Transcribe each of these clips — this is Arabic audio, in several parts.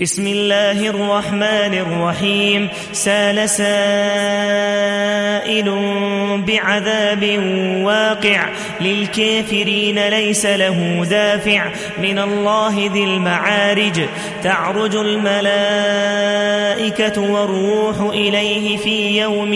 بسم الله الرحمن الرحيم. سال سائل بعذاب واقع للكافرين ليس له دافع من الله ذي المعارج. تعرج الملائكة والروح إليه في يوم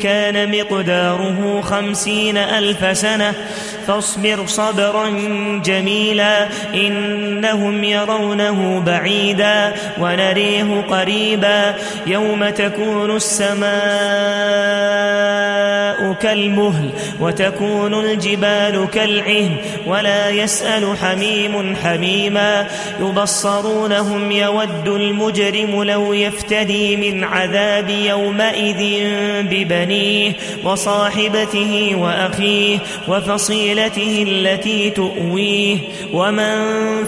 كان مقداره خمسين ألف سنة. فاصبر صبرا جميلا إنهم يرونه بعيدا ونريه قريبا. يوم تكون السماء كالمهل وتكون الجبال كالعهن ولا يسأل حميم حميما يبصرونهم يود المجرم لو يفتدي من عذاب يومئذ ببنيه وصاحبته وأخيه وفصيلته التي تؤويه ومن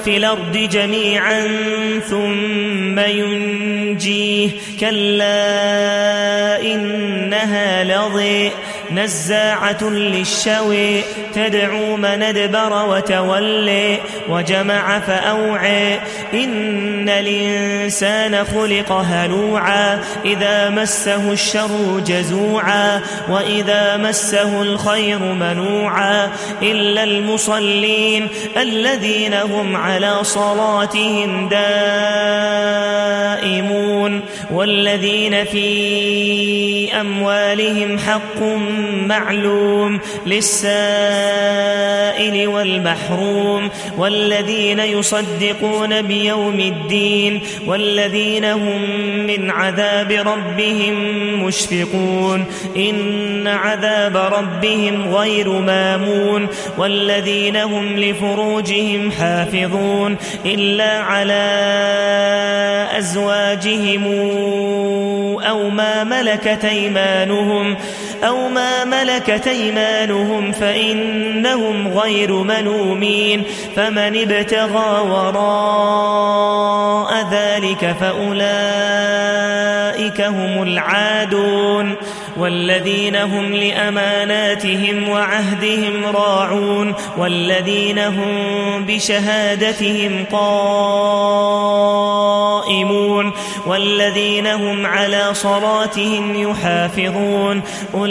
في الأرض جميعا ثم ينجيه كلا إنها لظي نزاعة للشوي تدعو من أدبر وتولي وجمع فأوعي. إن الإنسان خلق هلوعا إذا مسه الشر جزوعا وإذا مسه الخير منوعا. إلا المصلين الذين هم على صلاتهم دائمون والذين في أموالهم حق معلوم للسائل والمحروم والذين يصدقون بيوم الدين والذين هم من عذاب ربهم مشفقون إن عذاب ربهم غير مامون والذين هم لفروجهم حافظون إلا على أزواجهم أو ما ملكت إيمانهم أو ما ملكت أيمانهم فإنهم غير ملومين فمن ابتغى وراء ذلك فأولئك هم العادون والذين هم لأماناتهم وعهدهم راعون والذين هم بشهادتهم قائمون والذين هم على صلاتهم يحافظون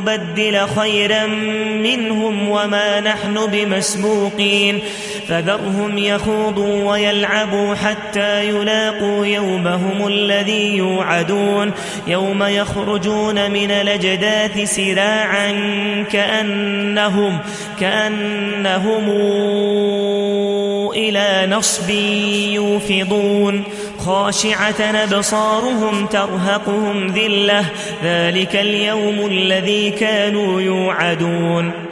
نبدل خيرا منهم وما نحن بمسبوقين. فذرهم يخوضوا ويلعبوا حتى يلاقوا يومهم الذي يوعدون. يوم يخرجون من الأجداث سراعا كأنهم, كأنهم إلى نصب يوفضون خاشعة أبصارهم ترهقهم ذلة ذلك اليوم الذي كانوا يوعدون